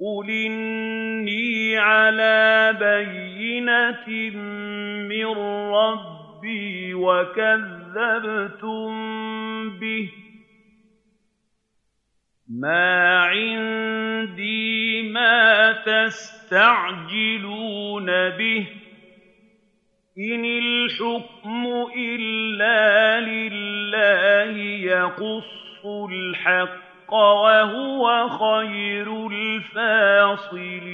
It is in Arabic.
قُلْ إِنِّي عَلَىٰ بَيِّنَةٍ مِّن رَّبِّي وَكَذَّبْتُم بِهِ ۚ مَا عِندِي مَا تَسْتَعْجِلُونَ بِهِ ۚ إِنِ الْحُكْمُ إِلَّا لِلَّهِ ۖ يَقُصُّ الْحَقَّ ۖ وَهُوَ خَيْرُ الْفَاصِلِينَ.